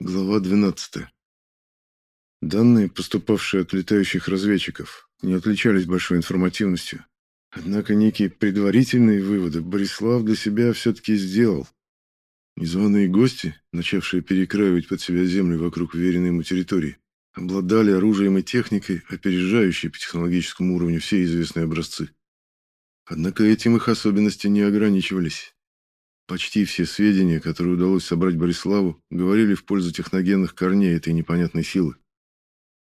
Глава 12. Данные, поступавшие от летающих разведчиков, не отличались большой информативностью. Однако некие предварительные выводы Борислав для себя все-таки сделал. Незваные гости, начавшие перекраивать под себя землю вокруг веренной ему территории, обладали оружием и техникой, опережающей по технологическому уровню все известные образцы. Однако этим их особенности не ограничивались. Почти все сведения, которые удалось собрать Бориславу, говорили в пользу техногенных корней этой непонятной силы.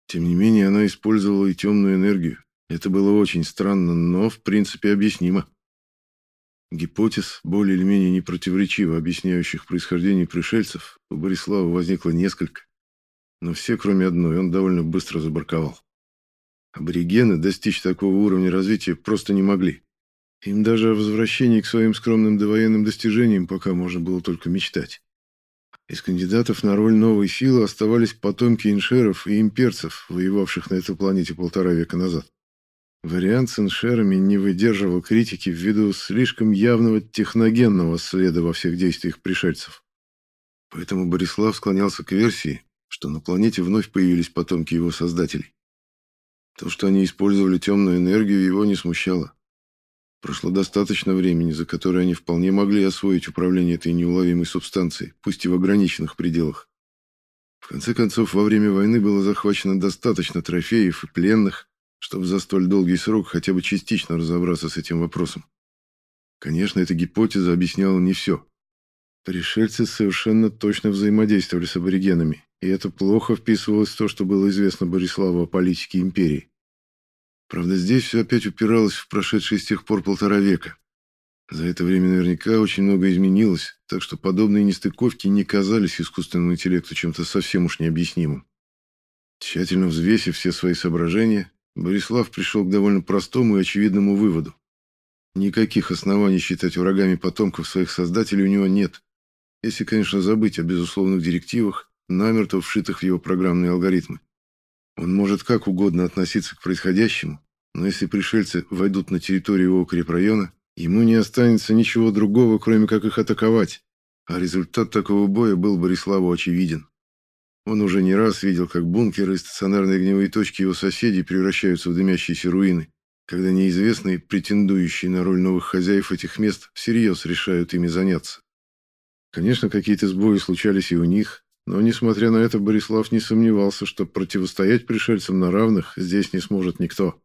Тем не менее, она использовала и темную энергию. Это было очень странно, но в принципе объяснимо. Гипотез, более или менее непротиворечиво объясняющих происхождение пришельцев, у Борислава возникло несколько. Но все, кроме одной, он довольно быстро забарковал. Аборигены достичь такого уровня развития просто не могли. Им даже о возвращении к своим скромным довоенным достижениям пока можно было только мечтать. Из кандидатов на роль новой силы оставались потомки иншеров и имперцев, воевавших на этой планете полтора века назад. Вариант с иншерами не выдерживал критики ввиду слишком явного техногенного следа во всех действиях пришельцев. Поэтому Борислав склонялся к версии, что на планете вновь появились потомки его создателей. То, что они использовали темную энергию, его не смущало. Прошло достаточно времени, за которое они вполне могли освоить управление этой неуловимой субстанцией, пусть и в ограниченных пределах. В конце концов, во время войны было захвачено достаточно трофеев и пленных, чтобы за столь долгий срок хотя бы частично разобраться с этим вопросом. Конечно, эта гипотеза объясняла не все. Пришельцы совершенно точно взаимодействовали с аборигенами, и это плохо вписывалось в то, что было известно Бориславу о политике империи. Правда, здесь все опять упиралось в прошедшие с тех пор полтора века. За это время наверняка очень много изменилось, так что подобные нестыковки не казались искусственному интеллекту чем-то совсем уж необъяснимым. Тщательно взвесив все свои соображения, Борислав пришел к довольно простому и очевидному выводу. Никаких оснований считать врагами потомков своих создателей у него нет, если, конечно, забыть о безусловных директивах, намертво вшитых в его программные алгоритмы. Он может как угодно относиться к происходящему, но если пришельцы войдут на территорию его укрепрайона, ему не останется ничего другого, кроме как их атаковать. А результат такого боя был Бориславу очевиден. Он уже не раз видел, как бункеры и стационарные огневые точки его соседей превращаются в дымящиеся руины, когда неизвестные, претендующие на роль новых хозяев этих мест, всерьез решают ими заняться. Конечно, какие-то сбои случались и у них, но, несмотря на это, Борислав не сомневался, что противостоять пришельцам на равных здесь не сможет никто.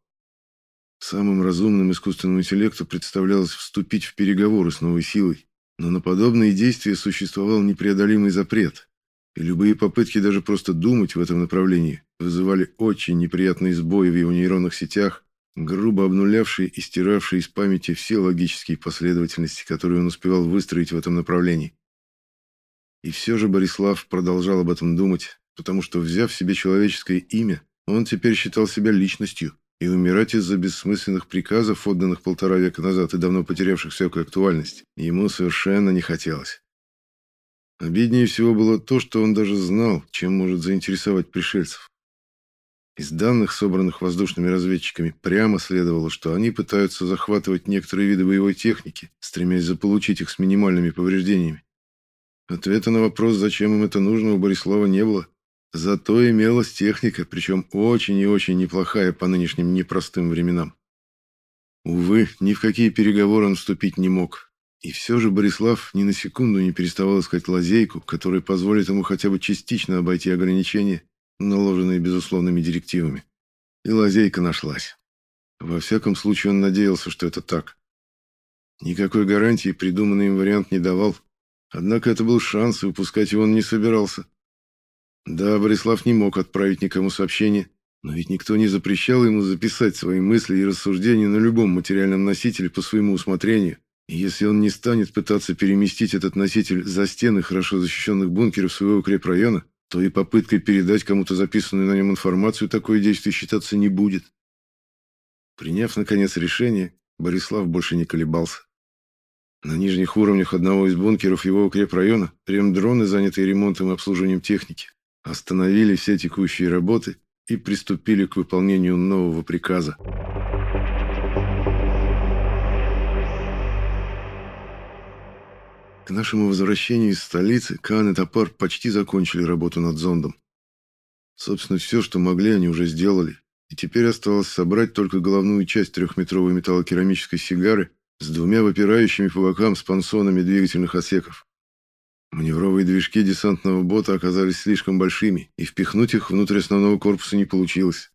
Самым разумным искусственному интеллекту представлялось вступить в переговоры с новой силой, но на подобные действия существовал непреодолимый запрет, и любые попытки даже просто думать в этом направлении вызывали очень неприятные сбои в его нейронных сетях, грубо обнулявшие и стиравшие из памяти все логические последовательности, которые он успевал выстроить в этом направлении. И все же Борислав продолжал об этом думать, потому что, взяв себе человеческое имя, он теперь считал себя личностью, и умирать из-за бессмысленных приказов, отданных полтора века назад и давно потерявших всякую актуальность, ему совершенно не хотелось. Обиднее всего было то, что он даже знал, чем может заинтересовать пришельцев. Из данных, собранных воздушными разведчиками, прямо следовало, что они пытаются захватывать некоторые виды боевой техники, стремясь заполучить их с минимальными повреждениями. Ответа на вопрос, зачем им это нужно, у Борислава не было. Зато имелась техника, причем очень и очень неплохая по нынешним непростым временам. Увы, ни в какие переговоры он вступить не мог. И все же Борислав ни на секунду не переставал искать лазейку, которая позволит ему хотя бы частично обойти ограничения, наложенные безусловными директивами. И лазейка нашлась. Во всяком случае, он надеялся, что это так. Никакой гарантии придуманный им вариант не давал, Однако это был шанс, и упускать его он не собирался. Да, Борислав не мог отправить никому сообщение, но ведь никто не запрещал ему записать свои мысли и рассуждения на любом материальном носителе по своему усмотрению. И если он не станет пытаться переместить этот носитель за стены хорошо защищенных бункеров своего укрепрайона, то и попыткой передать кому-то записанную на нем информацию такое действие считаться не будет. Приняв, наконец, решение, Борислав больше не колебался. На нижних уровнях одного из бункеров его укрепрайона ремдроны, занятые ремонтом и обслуживанием техники, остановили все текущие работы и приступили к выполнению нового приказа. К нашему возвращению из столицы Кан и Топар почти закончили работу над зондом. Собственно, все, что могли, они уже сделали, и теперь осталось собрать только головную часть трехметровой металлокерамической сигары с двумя выпирающими по бокам спансонами двигательных отсеков. Маневровые движки десантного бота оказались слишком большими, и впихнуть их внутрь основного корпуса не получилось.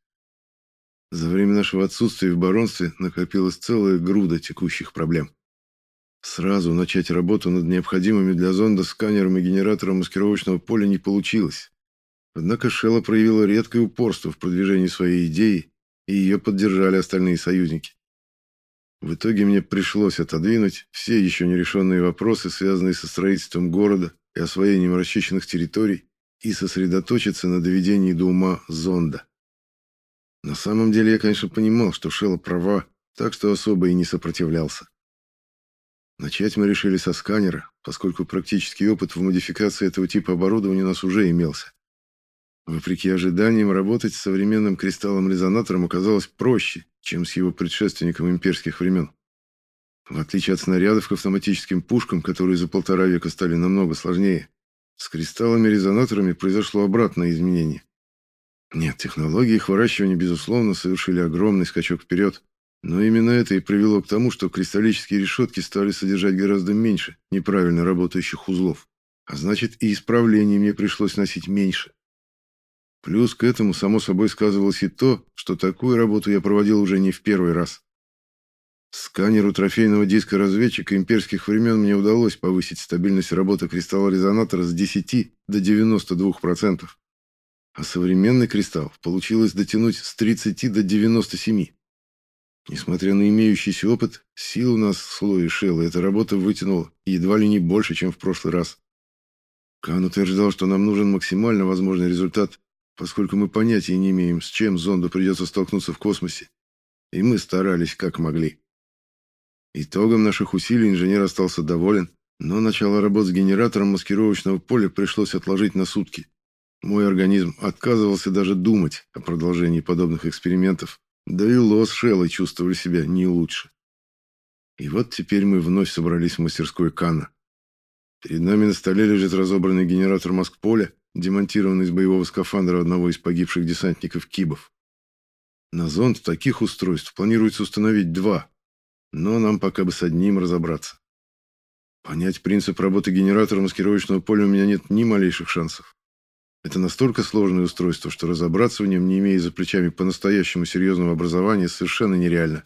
За время нашего отсутствия в баронстве накопилась целая груда текущих проблем. Сразу начать работу над необходимыми для зонда сканером и генератором маскировочного поля не получилось. Однако Шелла проявила редкое упорство в продвижении своей идеи, и ее поддержали остальные союзники. В итоге мне пришлось отодвинуть все еще нерешенные вопросы, связанные со строительством города и освоением расчищенных территорий, и сосредоточиться на доведении до ума зонда. На самом деле я, конечно, понимал, что Шелла права, так что особо и не сопротивлялся. Начать мы решили со сканера, поскольку практический опыт в модификации этого типа оборудования у нас уже имелся. Вопреки ожиданиям, работать с современным кристаллом-резонатором оказалось проще, чем с его предшественником имперских времен. В отличие от снарядов к автоматическим пушкам, которые за полтора века стали намного сложнее, с кристаллами-резонаторами произошло обратное изменение. Нет, технологии их выращивания, безусловно, совершили огромный скачок вперед, но именно это и привело к тому, что кристаллические решетки стали содержать гораздо меньше неправильно работающих узлов, а значит и исправлений мне пришлось носить меньше. Плюс к этому, само собой, сказывалось и то, что такую работу я проводил уже не в первый раз. Сканеру трофейного диска разведчика имперских времен мне удалось повысить стабильность работы кристалла-резонатора с 10 до 92%. А современный кристалл получилось дотянуть с 30 до 97. Несмотря на имеющийся опыт, сил у нас с Лои Шелла эта работа вытянула едва ли не больше, чем в прошлый раз. Кан утверждал, что нам нужен максимально возможный результат, поскольку мы понятия не имеем, с чем зонду придется столкнуться в космосе. И мы старались как могли. Итогом наших усилий инженер остался доволен, но начало работ с генератором маскировочного поля пришлось отложить на сутки. Мой организм отказывался даже думать о продолжении подобных экспериментов, да и Лос Шеллой чувствовали себя не лучше. И вот теперь мы вновь собрались в мастерской Кана. Перед нами на столе лежит разобранный генератор Москполя, демонтированный из боевого скафандра одного из погибших десантников Кибов. На зонд таких устройств планируется установить два, но нам пока бы с одним разобраться. Понять принцип работы генератора маскировочного поля у меня нет ни малейших шансов. Это настолько сложное устройство, что разобраться в нем, не имея за плечами по-настоящему серьезного образования, совершенно нереально.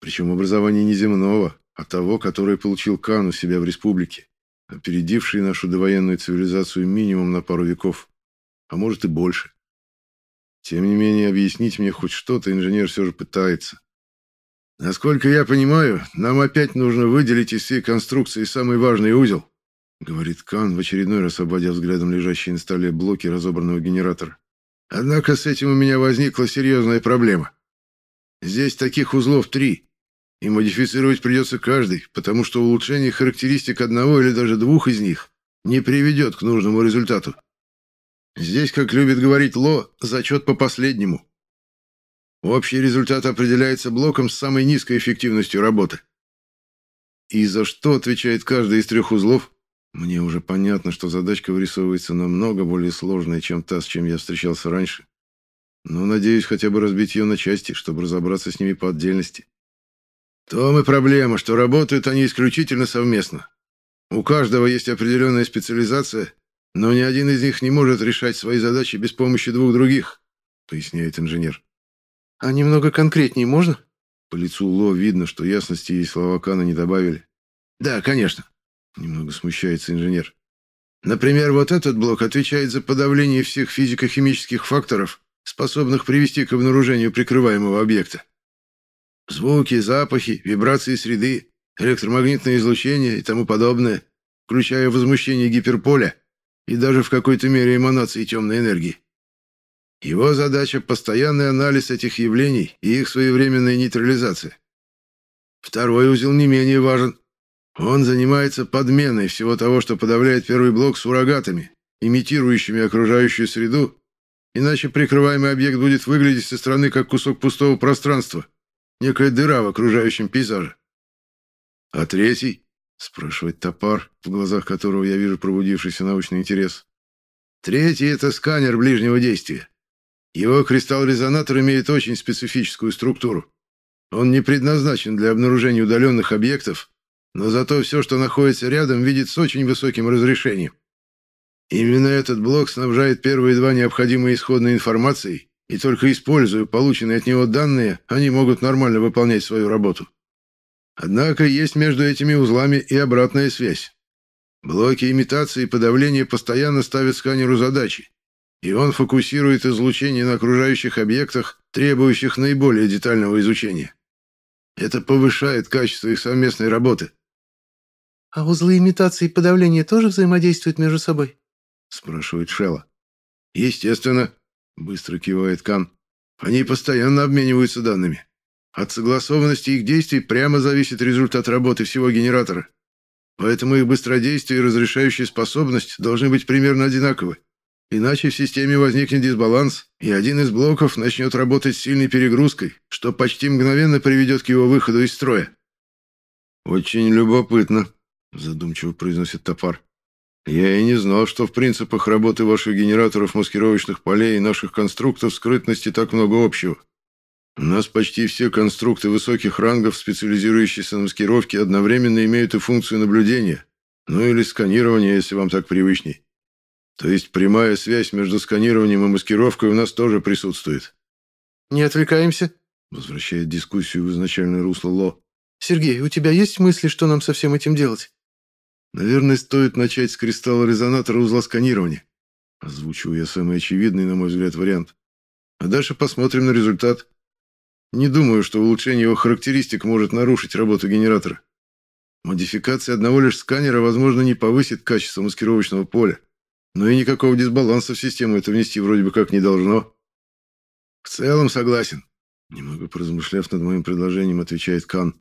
Причем образование не земного, а того, которое получил Кан у себя в республике опередивший нашу довоенную цивилизацию минимум на пару веков, а может и больше. Тем не менее, объяснить мне хоть что-то инженер все же пытается. Насколько я понимаю, нам опять нужно выделить из всей конструкции самый важный узел, говорит Кан, в очередной раз обводя взглядом лежащие на столе блоки разобранного генератора. Однако с этим у меня возникла серьезная проблема. Здесь таких узлов три, и модифицировать придется каждый, потому что улучшение характеристик одного или даже двух из них не приведет к нужному результату. Здесь, как любит говорить Ло, зачет по последнему. Общий результат определяется блоком с самой низкой эффективностью работы. И за что отвечает каждый из трех узлов? Мне уже понятно, что задачка вырисовывается намного более сложная, чем та, с чем я встречался раньше. Но надеюсь хотя бы разбить ее на части, чтобы разобраться с ними по отдельности. Том и проблема, что работают они исключительно совместно. У каждого есть определенная специализация, но ни один из них не может решать свои задачи без помощи двух других, поясняет инженер. А немного конкретнее можно? По лицу Ло видно, что ясности ей слова Кана не добавили. Да, конечно. Немного смущается инженер. Например, вот этот блок отвечает за подавление всех физико-химических факторов, способных привести к обнаружению прикрываемого объекта. Звуки, запахи, вибрации среды, электромагнитное излучение и тому подобное, включая возмущение гиперполя и даже в какой-то мере эманации темной энергии. Его задача – постоянный анализ этих явлений и их своевременная нейтрализация. Второй узел не менее важен. Он занимается подменой всего того, что подавляет первый блок суррогатами, имитирующими окружающую среду, иначе прикрываемый объект будет выглядеть со стороны как кусок пустого пространства, некая дыра в окружающем пейзаже. А третий спрашивает топар, в глазах которого я вижу пробудившийся научный интерес. Третий — это сканер ближнего действия. Его кристалл-резонатор имеет очень специфическую структуру. Он не предназначен для обнаружения удаленных объектов, но зато все, что находится рядом, видит с очень высоким разрешением. Именно этот блок снабжает первые два необходимой исходной информацией, и только используя полученные от него данные, они могут нормально выполнять свою работу. Однако есть между этими узлами и обратная связь. Блоки имитации и подавления постоянно ставят сканеру задачи, и он фокусирует излучение на окружающих объектах, требующих наиболее детального изучения. Это повышает качество их совместной работы. «А узлы имитации и подавления тоже взаимодействуют между собой?» – спрашивает Шелла. «Естественно», – быстро кивает Кан. «Они постоянно обмениваются данными. От согласованности их действий прямо зависит результат работы всего генератора. Поэтому их быстродействие и разрешающая способность должны быть примерно одинаковы. Иначе в системе возникнет дисбаланс, и один из блоков начнет работать с сильной перегрузкой, что почти мгновенно приведет к его выходу из строя. «Очень любопытно», — задумчиво произносит топар. «Я и не знал, что в принципах работы ваших генераторов маскировочных полей и наших конструктов скрытности так много общего. У нас почти все конструкты высоких рангов, специализирующиеся на маскировке, одновременно имеют и функцию наблюдения, ну или сканирования, если вам так привычней. То есть прямая связь между сканированием и маскировкой у нас тоже присутствует. «Не отвлекаемся?» — возвращает дискуссию в изначальное русло Ло. «Сергей, у тебя есть мысли, что нам со всем этим делать?» «Наверное, стоит начать с кристалла резонатора узла сканирования». Озвучиваю я самый очевидный, на мой взгляд, вариант. А дальше посмотрим на результат. Не думаю, что улучшение его характеристик может нарушить работу генератора. Модификация одного лишь сканера, возможно, не повысит качество маскировочного поля, но и никакого дисбаланса в систему это внести вроде бы как не должно. В целом согласен. Немного поразмышляв над моим предложением, отвечает Кан.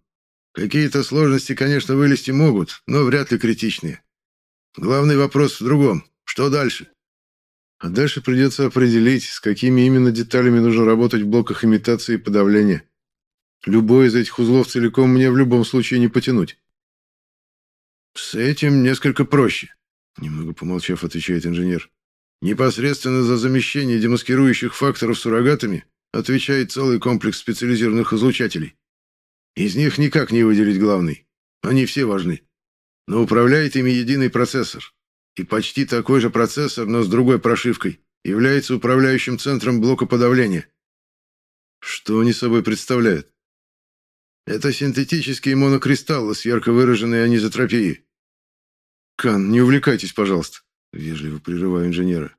Какие-то сложности, конечно, вылезти могут, но вряд ли критичные. Главный вопрос в другом. Что дальше? А дальше придется определить, с какими именно деталями нужно работать в блоках имитации и подавления. Любой из этих узлов целиком мне в любом случае не потянуть. С этим несколько проще, немного помолчав, отвечает инженер. Непосредственно за замещение демаскирующих факторов суррогатами отвечает целый комплекс специализированных излучателей. Из них никак не выделить главный. Они все важны. Но управляет ими единый процессор, и почти такой же процессор, но с другой прошивкой, является управляющим центром блока подавления. Что они собой представляют? Это синтетические монокристаллы с ярко выраженной анизотропией. Кан, не увлекайтесь, пожалуйста, вежливо прерываю инженера.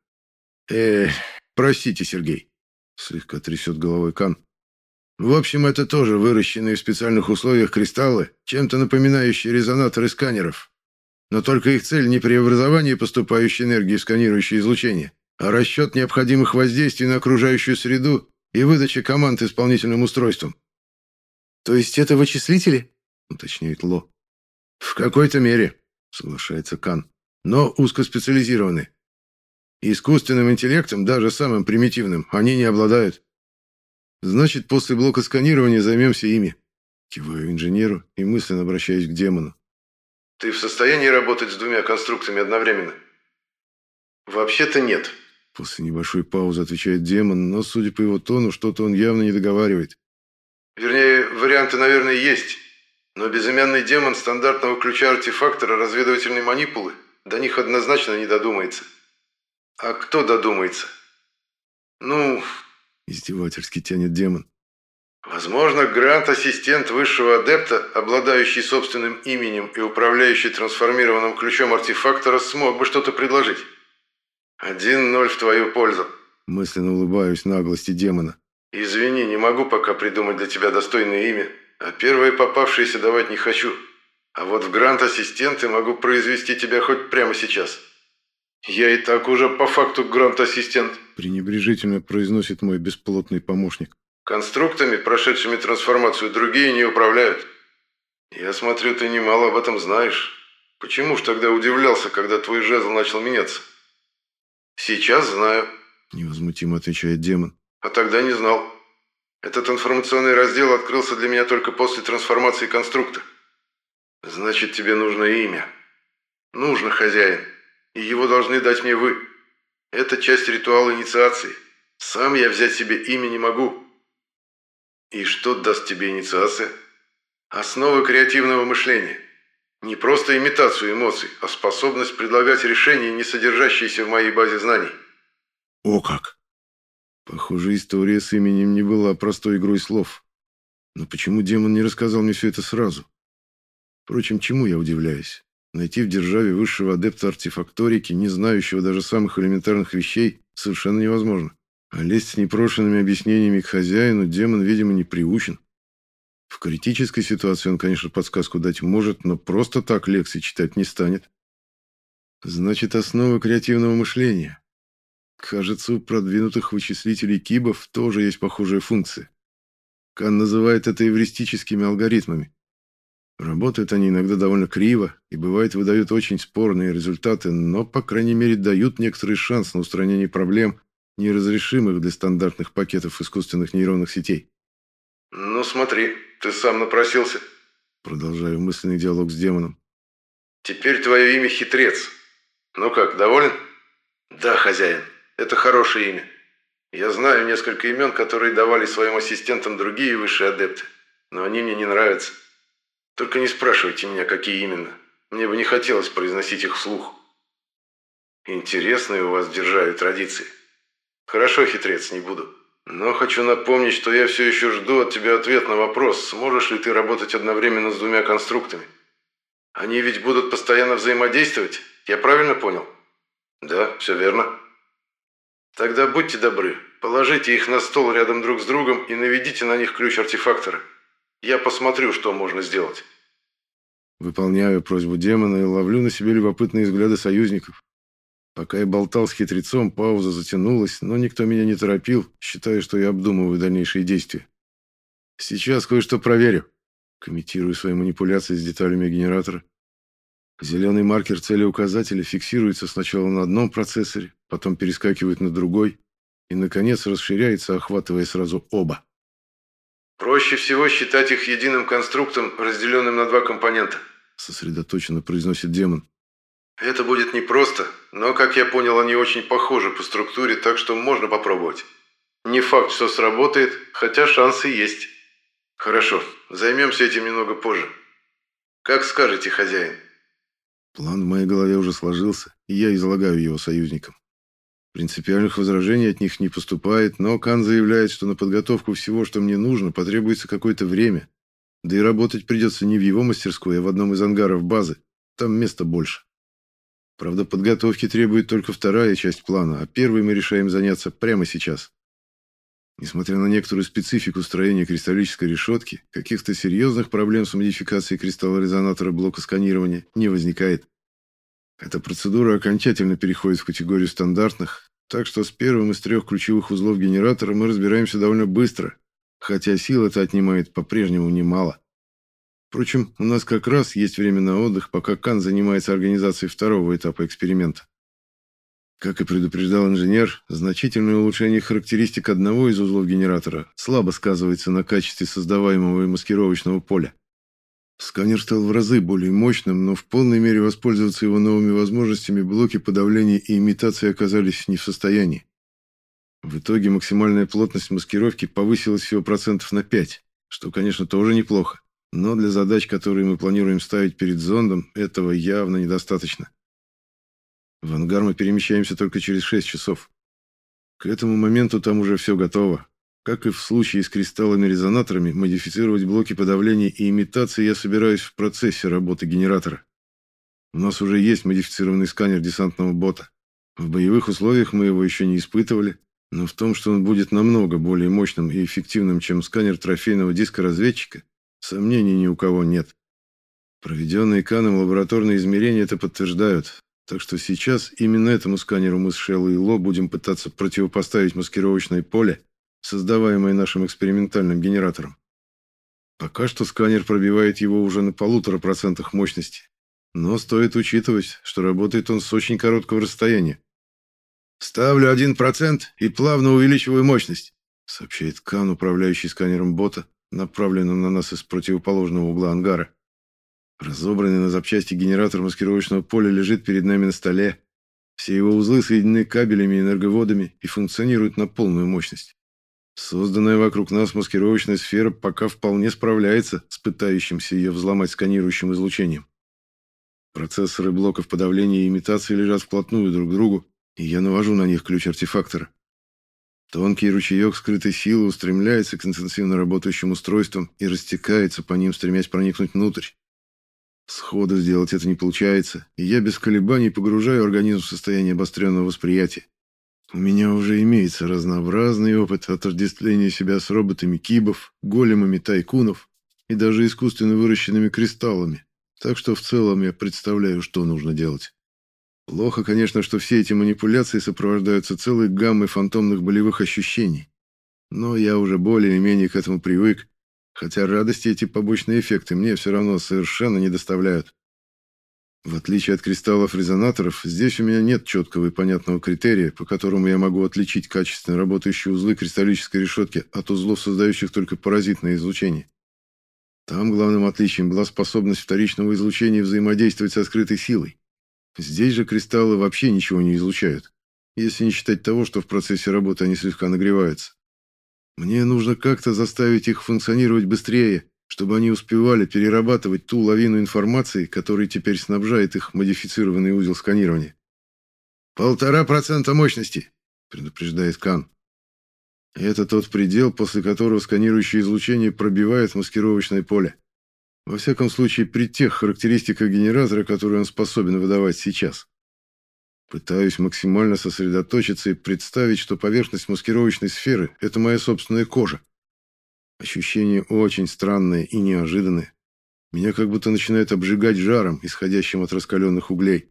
Эх, простите, Сергей, слегка трясет головой Кан. В общем, это тоже выращенные в специальных условиях кристаллы, чем-то напоминающие резонаторы сканеров. Но только их цель не преобразование поступающей энергии в сканирующее излучение, а расчет необходимых воздействий на окружающую среду и выдача команд исполнительным устройством. «То есть это вычислители?» — уточняет Ло. «В какой-то мере», — соглашается Кан, — «но узкоспециализированы. Искусственным интеллектом, даже самым примитивным, они не обладают». «Значит, после блока сканирования займемся ими», — киваю инженеру и мысленно обращаюсь к демону. Ты в состоянии работать с двумя конструктами одновременно? Вообще-то нет. После небольшой паузы отвечает демон, но, судя по его тону, что-то он явно не договаривает. Вернее, варианты, наверное, есть. Но безымянный демон стандартного ключа артефактора разведывательной манипулы до них однозначно не додумается. А кто додумается? Ну... Издевательски тянет демон. Возможно, грант-ассистент высшего адепта, обладающий собственным именем и управляющий трансформированным ключом артефактора, смог бы что-то предложить. Один ноль в твою пользу. Мысленно улыбаюсь наглости демона. Извини, не могу пока придумать для тебя достойное имя, а первое попавшееся давать не хочу. А вот в грант-ассистенты могу произвести тебя хоть прямо сейчас. Я и так уже по факту грант-ассистент. Пренебрежительно произносит мой бесплотный помощник. Конструктами, прошедшими трансформацию, другие не управляют. Я смотрю, ты немало об этом знаешь. Почему ж тогда удивлялся, когда твой жезл начал меняться? Сейчас знаю. Невозмутимо отвечает демон. А тогда не знал. Этот информационный раздел открылся для меня только после трансформации конструкта. Значит, тебе нужно имя. Нужно, хозяин. И его должны дать мне вы. Это часть ритуала инициации. Сам я взять себе имя не могу. И что даст тебе инициация? Основы креативного мышления. Не просто имитацию эмоций, а способность предлагать решения, не содержащиеся в моей базе знаний. О как! Похоже, история с именем не была простой игрой слов. Но почему демон не рассказал мне все это сразу? Впрочем, чему я удивляюсь? Найти в державе высшего адепта артефакторики, не знающего даже самых элементарных вещей, совершенно невозможно. А лезть с непрошенными объяснениями к хозяину демон, видимо, не приучен. В критической ситуации он, конечно, подсказку дать может, но просто так лекции читать не станет. Значит, основа креативного мышления. Кажется, у продвинутых вычислителей кибов тоже есть похожая функция. Кан называет это эвристическими алгоритмами. Работают они иногда довольно криво и, бывает, выдают очень спорные результаты, но, по крайней мере, дают некоторый шанс на устранение проблем, неразрешимых для стандартных пакетов искусственных нейронных сетей. «Ну смотри, ты сам напросился». Продолжаю мысленный диалог с демоном. «Теперь твое имя Хитрец. Ну как, доволен?» «Да, хозяин, это хорошее имя. Я знаю несколько имен, которые давали своим ассистентам другие высшие адепты, но они мне не нравятся. Только не спрашивайте меня, какие именно. Мне бы не хотелось произносить их вслух. Интересные у вас держали традиции. Хорошо, хитрец, не буду. Но хочу напомнить, что я все еще жду от тебя ответ на вопрос, сможешь ли ты работать одновременно с двумя конструктами. Они ведь будут постоянно взаимодействовать, я правильно понял? Да, все верно. Тогда будьте добры, положите их на стол рядом друг с другом и наведите на них ключ артефактора. Я посмотрю, что можно сделать. Выполняю просьбу демона и ловлю на себе любопытные взгляды союзников. Пока я болтал с хитрецом, пауза затянулась, но никто меня не торопил, считая, что я обдумываю дальнейшие действия. Сейчас кое-что проверю. Комментирую свои манипуляции с деталями генератора. Зеленый маркер цели указателя фиксируется сначала на одном процессоре, потом перескакивает на другой и, наконец, расширяется, охватывая сразу оба. Проще всего считать их единым конструктом, разделенным на два компонента. Сосредоточенно произносит демон. Это будет непросто, но, как я понял, они очень похожи по структуре, так что можно попробовать. Не факт, что сработает, хотя шансы есть. Хорошо, займемся этим немного позже. Как скажете, хозяин. План в моей голове уже сложился, и я излагаю его союзникам. Принципиальных возражений от них не поступает, но Кан заявляет, что на подготовку всего, что мне нужно, потребуется какое-то время. Да и работать придется не в его мастерской, а в одном из ангаров базы. Там места больше. Правда, подготовки требует только вторая часть плана, а первой мы решаем заняться прямо сейчас. Несмотря на некоторую специфику строения кристаллической решетки, каких-то серьезных проблем с модификацией кристалла резонатора блока сканирования не возникает. Эта процедура окончательно переходит в категорию стандартных, так что с первым из трех ключевых узлов генератора мы разбираемся довольно быстро, хотя сил это отнимает по-прежнему немало. Впрочем, у нас как раз есть время на отдых, пока Кан занимается организацией второго этапа эксперимента. Как и предупреждал инженер, значительное улучшение характеристик одного из узлов генератора слабо сказывается на качестве создаваемого и маскировочного поля. Сканер стал в разы более мощным, но в полной мере воспользоваться его новыми возможностями блоки подавления и имитации оказались не в состоянии. В итоге максимальная плотность маскировки повысилась всего процентов на 5, что, конечно, тоже неплохо, но для задач, которые мы планируем ставить перед зондом, этого явно недостаточно. В ангар мы перемещаемся только через 6 часов. К этому моменту там уже все готово, как и в случае с кристаллами-резонаторами, модифицировать блоки подавления и имитации я собираюсь в процессе работы генератора. У нас уже есть модифицированный сканер десантного бота. В боевых условиях мы его еще не испытывали, но в том, что он будет намного более мощным и эффективным, чем сканер трофейного диска-разведчика, сомнений ни у кого нет. Проведенные Каном лабораторные измерения это подтверждают, так что сейчас именно этому сканеру мы с Шеллой и Ло будем пытаться противопоставить маскировочное поле, создаваемое нашим экспериментальным генератором. Пока что сканер пробивает его уже на полутора процентах мощности. Но стоит учитывать, что работает он с очень короткого расстояния. «Ставлю один процент и плавно увеличиваю мощность», сообщает Кан, управляющий сканером бота, направленным на нас из противоположного угла ангара. Разобранный на запчасти генератор маскировочного поля лежит перед нами на столе. Все его узлы соединены кабелями и энерговодами и функционируют на полную мощность. Созданная вокруг нас маскировочная сфера пока вполне справляется с пытающимся ее взломать сканирующим излучением. Процессоры блоков подавления и имитации лежат вплотную друг к другу, и я навожу на них ключ артефактора. Тонкий ручеек скрытой силы устремляется к интенсивно работающим устройствам и растекается по ним, стремясь проникнуть внутрь. Сходу сделать это не получается, и я без колебаний погружаю организм в состояние обостренного восприятия. У меня уже имеется разнообразный опыт отождествления себя с роботами кибов, големами тайкунов и даже искусственно выращенными кристаллами, так что в целом я представляю, что нужно делать. Плохо, конечно, что все эти манипуляции сопровождаются целой гаммой фантомных болевых ощущений. Но я уже более-менее к этому привык, хотя радости эти побочные эффекты мне все равно совершенно не доставляют. В отличие от кристаллов-резонаторов, здесь у меня нет четкого и понятного критерия, по которому я могу отличить качественно работающие узлы кристаллической решетки от узлов, создающих только паразитное излучение. Там главным отличием была способность вторичного излучения взаимодействовать со скрытой силой. Здесь же кристаллы вообще ничего не излучают, если не считать того, что в процессе работы они слегка нагреваются. Мне нужно как-то заставить их функционировать быстрее, чтобы они успевали перерабатывать ту лавину информации, которой теперь снабжает их модифицированный узел сканирования. «Полтора процента мощности», — предупреждает Кан. Это тот предел, после которого сканирующее излучение пробивает маскировочное поле. Во всяком случае, при тех характеристиках генератора, которые он способен выдавать сейчас. Пытаюсь максимально сосредоточиться и представить, что поверхность маскировочной сферы – это моя собственная кожа. Ощущение очень странное и неожиданное. Меня как будто начинает обжигать жаром, исходящим от раскаленных углей.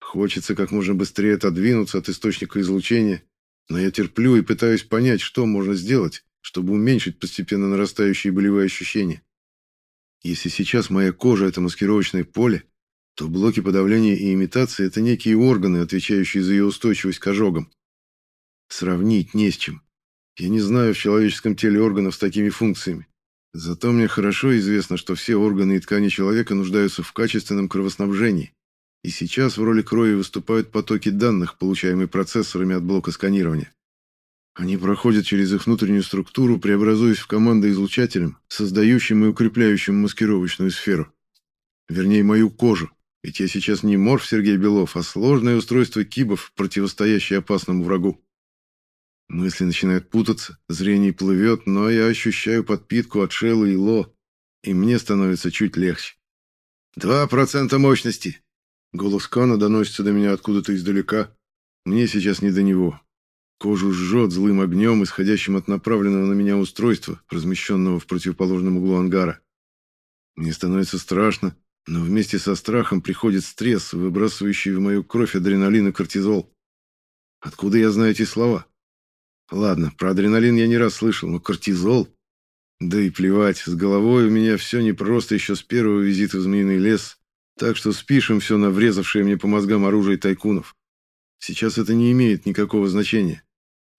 Хочется как можно быстрее отодвинуться от источника излучения, но я терплю и пытаюсь понять, что можно сделать, чтобы уменьшить постепенно нарастающие болевые ощущения. Если сейчас моя кожа – это маскировочное поле, то блоки подавления и имитации – это некие органы, отвечающие за ее устойчивость к ожогам. Сравнить не с чем. Я не знаю в человеческом теле органов с такими функциями. Зато мне хорошо известно, что все органы и ткани человека нуждаются в качественном кровоснабжении. И сейчас в роли крови выступают потоки данных, получаемые процессорами от блока сканирования. Они проходят через их внутреннюю структуру, преобразуясь в командоизлучателем, создающим и укрепляющим маскировочную сферу. Вернее, мою кожу. Ведь я сейчас не морф Сергей Белов, а сложное устройство кибов, противостоящее опасному врагу. Мысли начинают путаться, зрение плывет, но я ощущаю подпитку от Шелла и Ло, и мне становится чуть легче. «Два процента мощности!» Голос Кана доносится до меня откуда-то издалека. Мне сейчас не до него. Кожу жжет злым огнем, исходящим от направленного на меня устройства, размещенного в противоположном углу ангара. Мне становится страшно, но вместе со страхом приходит стресс, выбрасывающий в мою кровь адреналин и кортизол. Откуда я знаю эти слова? Ладно, про адреналин я не раз слышал, но кортизол... Да и плевать, с головой у меня все непросто еще с первого визита в Змеиный лес, так что спишем все на врезавшее мне по мозгам оружие тайкунов. Сейчас это не имеет никакого значения.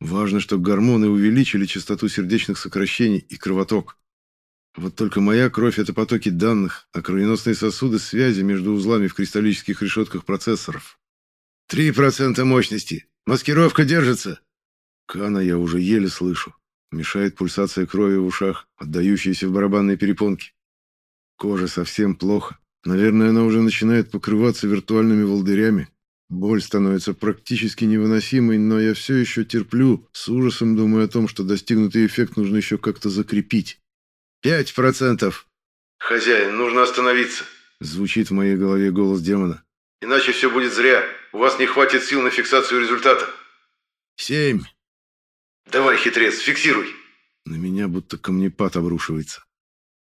Важно, чтобы гормоны увеличили частоту сердечных сокращений и кровоток. Вот только моя кровь – это потоки данных, а кровеносные сосуды – связи между узлами в кристаллических решетках процессоров. «Три процента мощности! Маскировка держится!» Кана я уже еле слышу. Мешает пульсация крови в ушах, отдающаяся в барабанные перепонки. Кожа совсем плохо. Наверное, она уже начинает покрываться виртуальными волдырями, Боль становится практически невыносимой, но я все еще терплю, с ужасом думаю о том, что достигнутый эффект нужно еще как-то закрепить. «Пять процентов!» «Хозяин, нужно остановиться!» Звучит в моей голове голос демона. «Иначе все будет зря. У вас не хватит сил на фиксацию результата». «Семь!» «Давай, хитрец, фиксируй!» На меня будто камнепад обрушивается.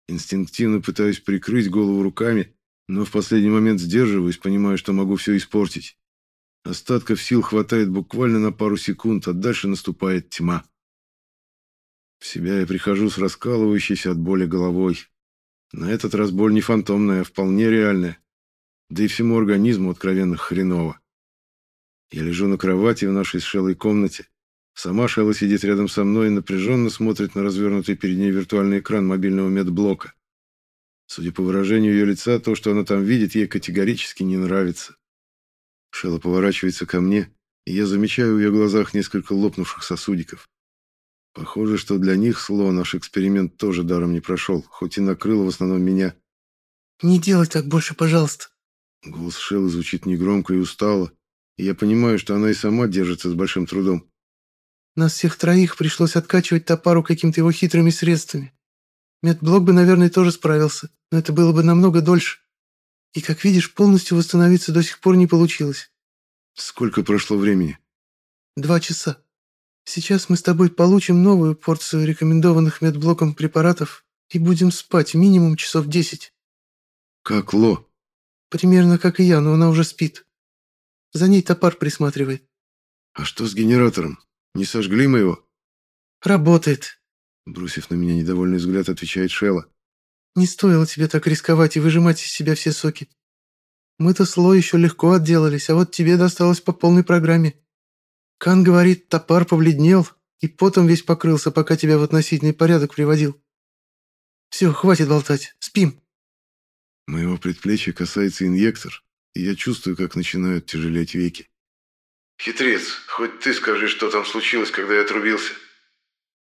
Инстинктивно пытаюсь прикрыть голову руками, но в последний момент сдерживаюсь, понимая, что могу все испортить. Остатков сил хватает буквально на пару секунд, а дальше наступает тьма. В себя я прихожу с раскалывающейся от боли головой. На этот раз боль не фантомная, а вполне реальная. Да и всему организму откровенно хреново. Я лежу на кровати в нашей с Шеллой комнате. Сама Шелла сидит рядом со мной и напряженно смотрит на развернутый перед ней виртуальный экран мобильного медблока. Судя по выражению ее лица, то, что она там видит, ей категорически не нравится. Шелла поворачивается ко мне, и я замечаю в ее глазах несколько лопнувших сосудиков. Похоже, что для них сло наш эксперимент тоже даром не прошел, хоть и накрыл в основном меня. «Не делай так больше, пожалуйста». Голос Шеллы звучит негромко и устало, и я понимаю, что она и сама держится с большим трудом. Нас всех троих пришлось откачивать топару какими-то его хитрыми средствами. Медблок бы, наверное, тоже справился, но это было бы намного дольше. И, как видишь, полностью восстановиться до сих пор не получилось. Сколько прошло времени? Два часа. Сейчас мы с тобой получим новую порцию рекомендованных медблоком препаратов и будем спать минимум часов десять. Как Ло? Примерно как и я, но она уже спит. За ней топар присматривает. А что с генератором? Не сожгли мы его? Работает. Бросив на меня недовольный взгляд, отвечает Шелла. «Не стоило тебе так рисковать и выжимать из себя все соки. Мы-то с Ло еще легко отделались, а вот тебе досталось по полной программе. Кан говорит, топар побледнел и потом весь покрылся, пока тебя в относительный порядок приводил. Все, хватит болтать, спим». Моего предплечья касается инъектор, и я чувствую, как начинают тяжелеть веки. «Хитрец, хоть ты скажи, что там случилось, когда я отрубился».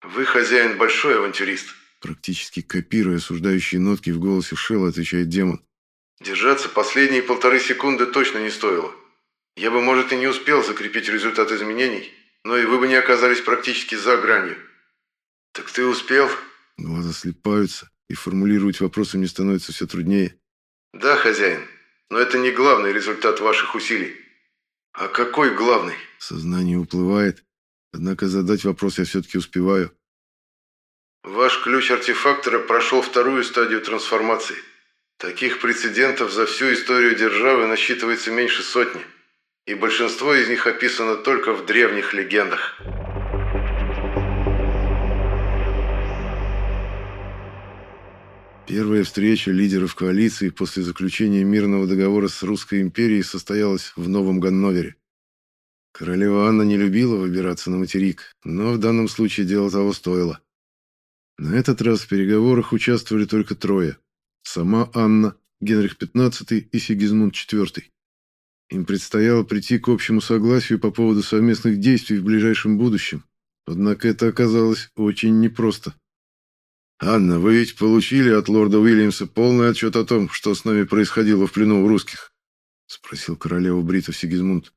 «Вы, хозяин, большой авантюрист», практически копируя осуждающие нотки в голосе Шелла, отвечает демон. «Держаться последние полторы секунды точно не стоило. Я бы, может, и не успел закрепить результат изменений, но и вы бы не оказались практически за гранью. Так ты успел?» Глаза слепаются, и формулировать вопросы мне становится все труднее. «Да, хозяин, но это не главный результат ваших усилий». «А какой главный?» Сознание уплывает, Однако задать вопрос я все-таки успеваю. Ваш ключ артефактора прошел вторую стадию трансформации. Таких прецедентов за всю историю державы насчитывается меньше сотни, и большинство из них описано только в древних легендах. Первая встреча лидеров коалиции после заключения мирного договора с Русской империей состоялась в Новом Ганновере. Королева Анна не любила выбираться на материк, но в данном случае дело того стоило. На этот раз в переговорах участвовали только трое. Сама Анна, Генрих XV и Сигизмунд IV. Им предстояло прийти к общему согласию по поводу совместных действий в ближайшем будущем. Однако это оказалось очень непросто. «Анна, вы ведь получили от лорда Уильямса полный отчет о том, что с нами происходило в плену у русских?» — спросил королеву бритов Сигизмунд.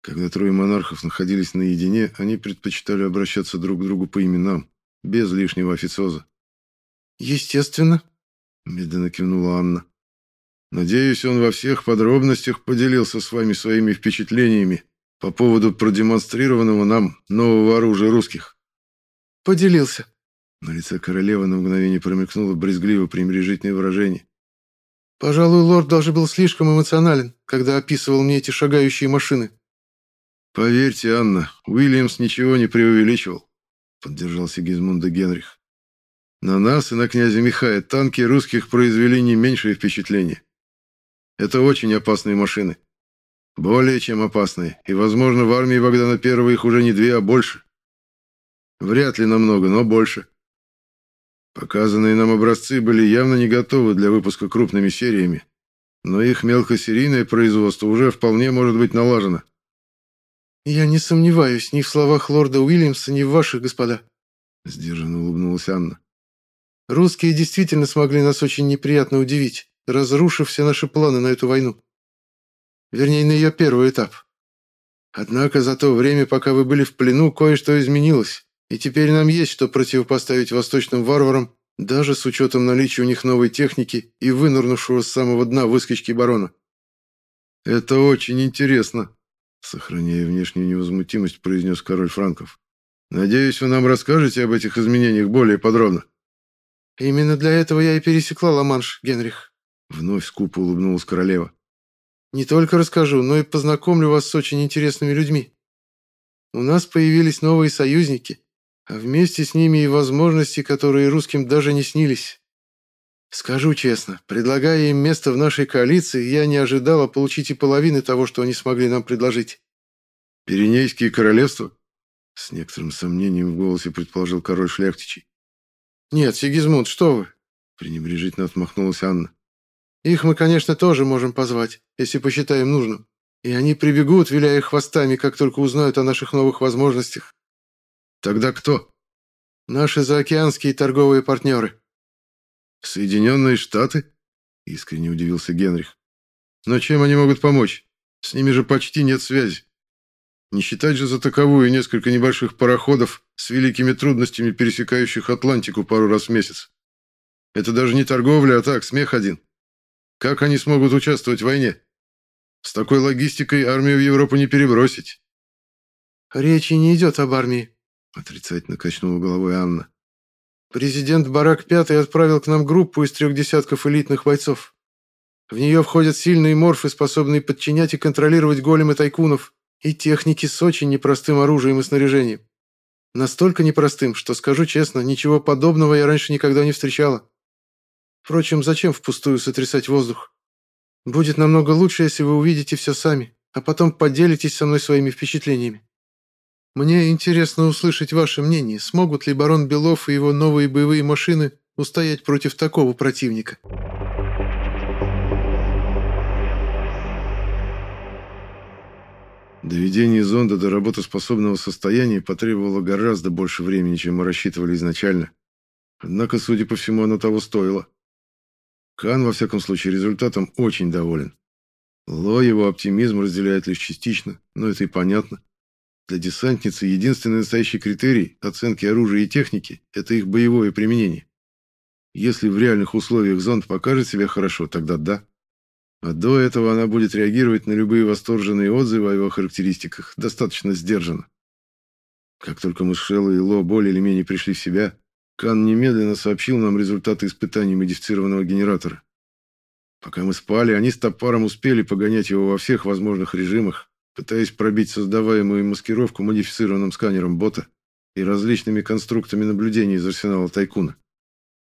Когда трое монархов находились наедине, они предпочитали обращаться друг к другу по именам, без лишнего официоза. «Естественно», — медленно кивнула Анна. «Надеюсь, он во всех подробностях поделился с вами своими впечатлениями по поводу продемонстрированного нам нового оружия русских». «Поделился». На лице королевы на мгновение промелькнуло брезгливо пренебрежительное выражение. «Пожалуй, лорд даже был слишком эмоционален, когда описывал мне эти шагающие машины». «Поверьте, Анна, Уильямс ничего не преувеличивал», — поддержал Сигизмунда Генрих. «На нас и на князя Михая танки русских произвели не меньшее впечатление. Это очень опасные машины. Более чем опасные, и, возможно, в армии Богдана Первого их уже не две, а больше. Вряд ли намного, но больше. Показанные нам образцы были явно не готовы для выпуска крупными сериями, но их мелкосерийное производство уже вполне может быть налажено». «Я не сомневаюсь ни в словах лорда Уильямса, ни в ваших, господа», — сдержанно улыбнулась Анна. «Русские действительно смогли нас очень неприятно удивить, разрушив все наши планы на эту войну. Вернее, на ее первый этап. Однако за то время, пока вы были в плену, кое-что изменилось, и теперь нам есть что противопоставить восточным варварам, даже с учетом наличия у них новой техники и вынырнувшего с самого дна выскочки барона». «Это очень интересно», Сохраняя внешнюю невозмутимость, произнес король Франков. «Надеюсь, вы нам расскажете об этих изменениях более подробно». «Именно для этого я и пересекла Ла-Манш, Генрих», — вновь скупо улыбнулась королева. «Не только расскажу, но и познакомлю вас с очень интересными людьми. У нас появились новые союзники, а вместе с ними и возможности, которые русским даже не снились. Скажу честно, предлагая им место в нашей коалиции, я не ожидала получить и половины того, что они смогли нам предложить. Пиренейские королевства? С некоторым сомнением в голосе предположил король шляхтичей. Нет, Сигизмунд, что вы? пренебрежительно отмахнулась Анна. Их мы, конечно, тоже можем позвать, если посчитаем нужным. И они прибегут, виляя хвостами, как только узнают о наших новых возможностях. Тогда кто? Наши заокеанские торговые партнеры. Соединенные Штаты? Искренне удивился Генрих. Но чем они могут помочь? С ними же почти нет связи. Не считать же за таковую несколько небольших пароходов с великими трудностями, пересекающих Атлантику пару раз в месяц. Это даже не торговля, а так, смех один. Как они смогут участвовать в войне? С такой логистикой армию в Европу не перебросить. Речи не идет об армии, отрицательно качнула головой Анна. Президент Барак Пятый отправил к нам группу из трех десятков элитных бойцов. В нее входят сильные морфы, способные подчинять и контролировать големы тайкунов, и техники с очень непростым оружием и снаряжением. Настолько непростым, что, скажу честно, ничего подобного я раньше никогда не встречала. Впрочем, зачем впустую сотрясать воздух? Будет намного лучше, если вы увидите все сами, а потом поделитесь со мной своими впечатлениями. Мне интересно услышать ваше мнение, смогут ли барон Белов и его новые боевые машины устоять против такого противника. Доведение зонда до работоспособного состояния потребовало гораздо больше времени, чем мы рассчитывали изначально. Однако, судя по всему, оно того стоило. Кан, во всяком случае, результатом очень доволен. Ло его оптимизм разделяет лишь частично, но это и понятно. Для десантницы единственный настоящий критерий оценки оружия и техники – это их боевое применение. Если в реальных условиях зонд покажет себя хорошо, тогда да. А до этого она будет реагировать на любые восторженные отзывы о его характеристиках достаточно сдержанно. Как только мы с Шеллой и Ло более или менее пришли в себя, Кан немедленно сообщил нам результаты испытаний модифицированного генератора. Пока мы спали, они с топаром успели погонять его во всех возможных режимах, пытаясь пробить создаваемую маскировку модифицированным сканером бота и различными конструктами наблюдения из арсенала Тайкуна.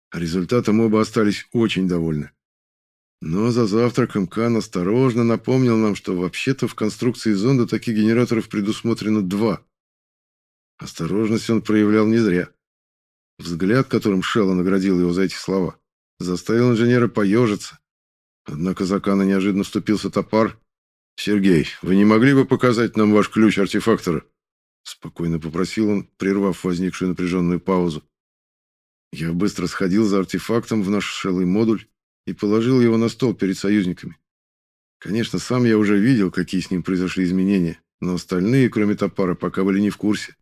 А результатом оба остались очень довольны. Но за завтраком Кан осторожно напомнил нам, что вообще-то в конструкции зонда таких генераторов предусмотрено два. Осторожность он проявлял не зря. Взгляд, которым Шелла наградил его за эти слова, заставил инженера поежиться. Однако за Кана неожиданно вступился топар. «Сергей, вы не могли бы показать нам ваш ключ артефактора?» Спокойно попросил он, прервав возникшую напряженную паузу. Я быстро сходил за артефактом в наш шелый модуль и положил его на стол перед союзниками. Конечно, сам я уже видел, какие с ним произошли изменения, но остальные, кроме топара, пока были не в курсе.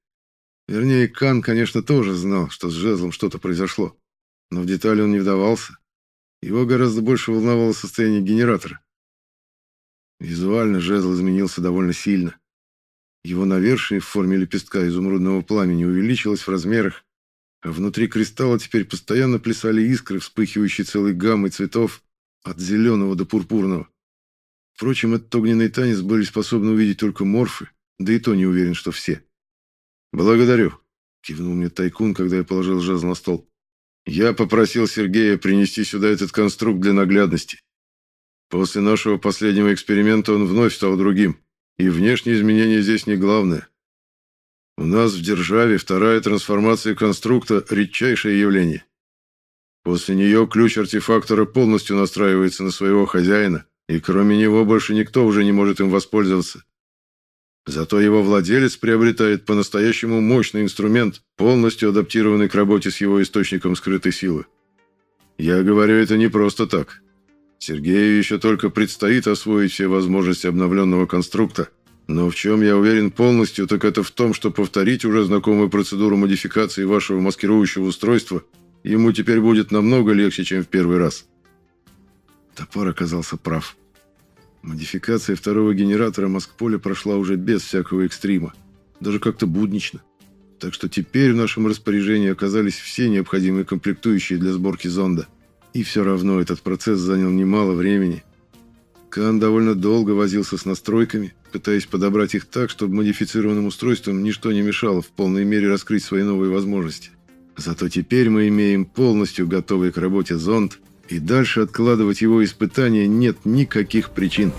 Вернее, Кан, конечно, тоже знал, что с жезлом что-то произошло, но в детали он не вдавался. Его гораздо больше волновало состояние генератора. Визуально жезл изменился довольно сильно. Его навершие в форме лепестка изумрудного пламени увеличилось в размерах, а внутри кристалла теперь постоянно плясали искры, вспыхивающие целой гаммой цветов от зеленого до пурпурного. Впрочем, этот огненный танец были способны увидеть только морфы, да и то не уверен, что все. «Благодарю», — кивнул мне Тайкун, когда я положил жезл на стол. «Я попросил Сергея принести сюда этот конструкт для наглядности. После нашего последнего эксперимента он вновь стал другим, и внешние изменения здесь не главное. У нас в державе вторая трансформация конструкта – редчайшее явление. После нее ключ артефактора полностью настраивается на своего хозяина, и кроме него больше никто уже не может им воспользоваться. Зато его владелец приобретает по-настоящему мощный инструмент, полностью адаптированный к работе с его источником скрытой силы. Я говорю это не просто так. Сергею еще только предстоит освоить все возможности обновленного конструкта, но в чем я уверен полностью, так это в том, что повторить уже знакомую процедуру модификации вашего маскирующего устройства ему теперь будет намного легче, чем в первый раз. Топор оказался прав. Модификация второго генератора Москполя прошла уже без всякого экстрима, даже как-то буднично. Так что теперь в нашем распоряжении оказались все необходимые комплектующие для сборки зонда. И все равно этот процесс занял немало времени. Кан довольно долго возился с настройками, пытаясь подобрать их так, чтобы модифицированным устройством ничто не мешало в полной мере раскрыть свои новые возможности. Зато теперь мы имеем полностью готовый к работе зонд – и дальше откладывать его испытания нет никаких причин.